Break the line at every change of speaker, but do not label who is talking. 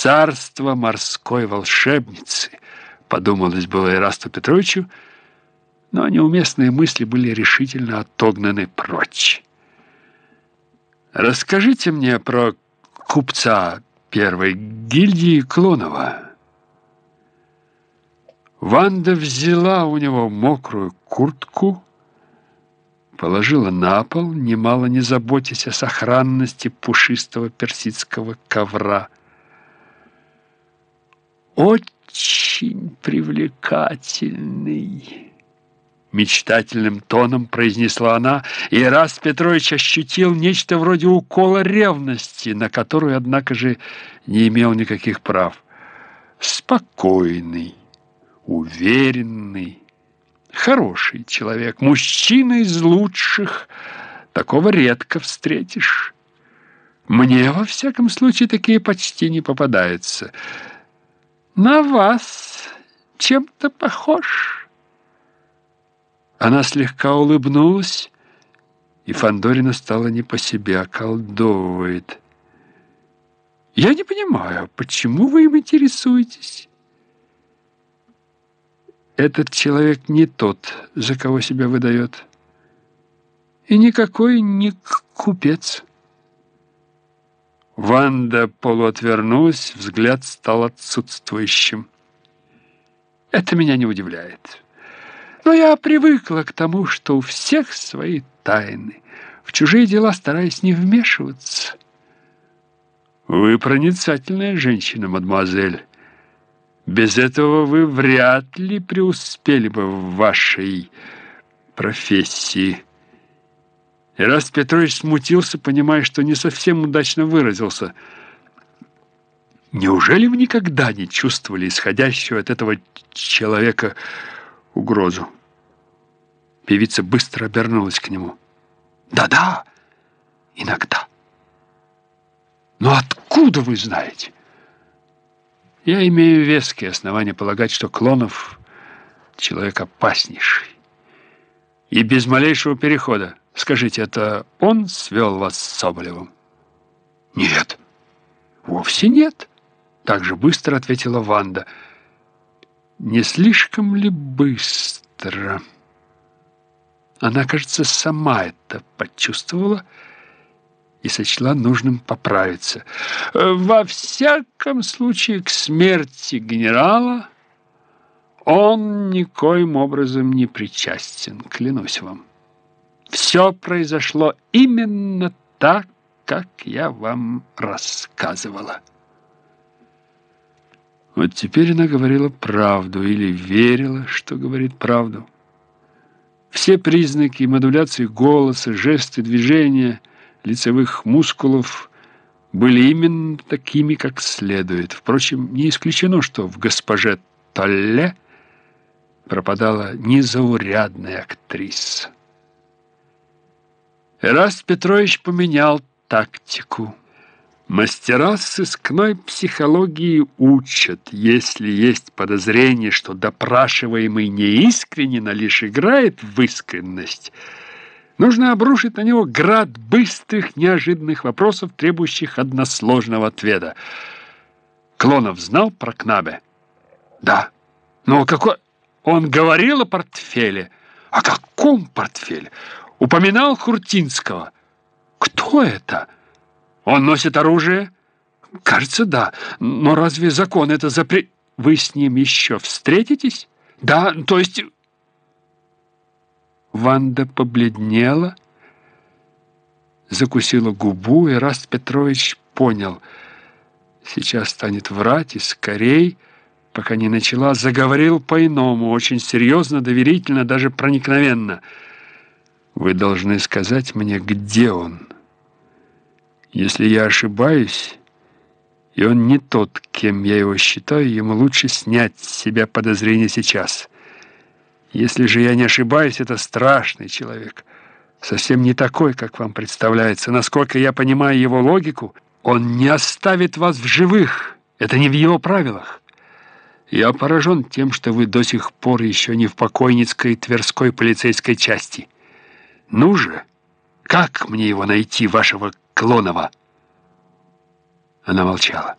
царство морской волшебницы, подумалось было Ирасту Петровичу, но неуместные мысли были решительно отогнаны прочь. «Расскажите мне про купца первой гильдии Клонова». Ванда взяла у него мокрую куртку, положила на пол, немало не заботясь о сохранности пушистого персидского ковра. «Очень привлекательный!» Мечтательным тоном произнесла она, и раз Петрович ощутил нечто вроде укола ревности, на которую, однако же, не имел никаких прав. «Спокойный» уверенный, хороший человек, мужчина из лучших. Такого редко встретишь. Мне, во всяком случае, такие почти не попадаются. На вас чем-то похож. Она слегка улыбнулась, и Фандорина стала не по себе, околдовывает. «Я не понимаю, почему вы им интересуетесь?» Этот человек не тот, за кого себя выдает. И никакой не купец. Ванда полуотвернулась, взгляд стал отсутствующим. Это меня не удивляет. Но я привыкла к тому, что у всех свои тайны. В чужие дела стараюсь не вмешиваться. Вы проницательная женщина, мадемуазель. Без этого вы вряд ли преуспели бы в вашей профессии. И раз Петрович смутился, понимая, что не совсем удачно выразился. Неужели вы никогда не чувствовали исходящую от этого человека угрозу? Певица быстро обернулась к нему. Да-да, иногда. Но откуда вы знаете? Я имею веские основания полагать, что Клонов — человек опаснейший. И без малейшего перехода. Скажите, это он свел вас с Соболевым? Нет, вовсе нет. Так же быстро ответила Ванда. Не слишком ли быстро? Она, кажется, сама это почувствовала и сочла нужным поправиться. Во всяком случае, к смерти генерала он никоим образом не причастен, клянусь вам. Все произошло именно так, как я вам рассказывала. Вот теперь она говорила правду или верила, что говорит правду. Все признаки модуляции голоса, жесты, движения — лицевых мускулов были именно такими, как следует. Впрочем, не исключено, что в госпоже Толле пропадала незаурядная актриса. Эраст Петрович поменял тактику. Мастера сыскной психологии учат, если есть подозрение, что допрашиваемый неискренне, но лишь играет в искренность – Нужно обрушить на него град быстрых, неожиданных вопросов, требующих односложного ответа. Клонов знал про Кнабе? Да. Но какой... Он говорил о портфеле. О каком портфеле? Упоминал Хуртинского. Кто это? Он носит оружие? Кажется, да. Но разве закон это запре... Вы с ним еще встретитесь? Да, то есть... Ванда побледнела, закусила губу, и Раст Петрович понял, сейчас станет врать и скорей, пока не начала, заговорил по-иному, очень серьезно, доверительно, даже проникновенно. «Вы должны сказать мне, где он. Если я ошибаюсь, и он не тот, кем я его считаю, ему лучше снять с себя подозрения сейчас». Если же я не ошибаюсь, это страшный человек. Совсем не такой, как вам представляется. Насколько я понимаю его логику, он не оставит вас в живых. Это не в его правилах. Я поражен тем, что вы до сих пор еще не в покойницкой Тверской полицейской части. Ну же, как мне его найти, вашего Клонова?» Она молчала.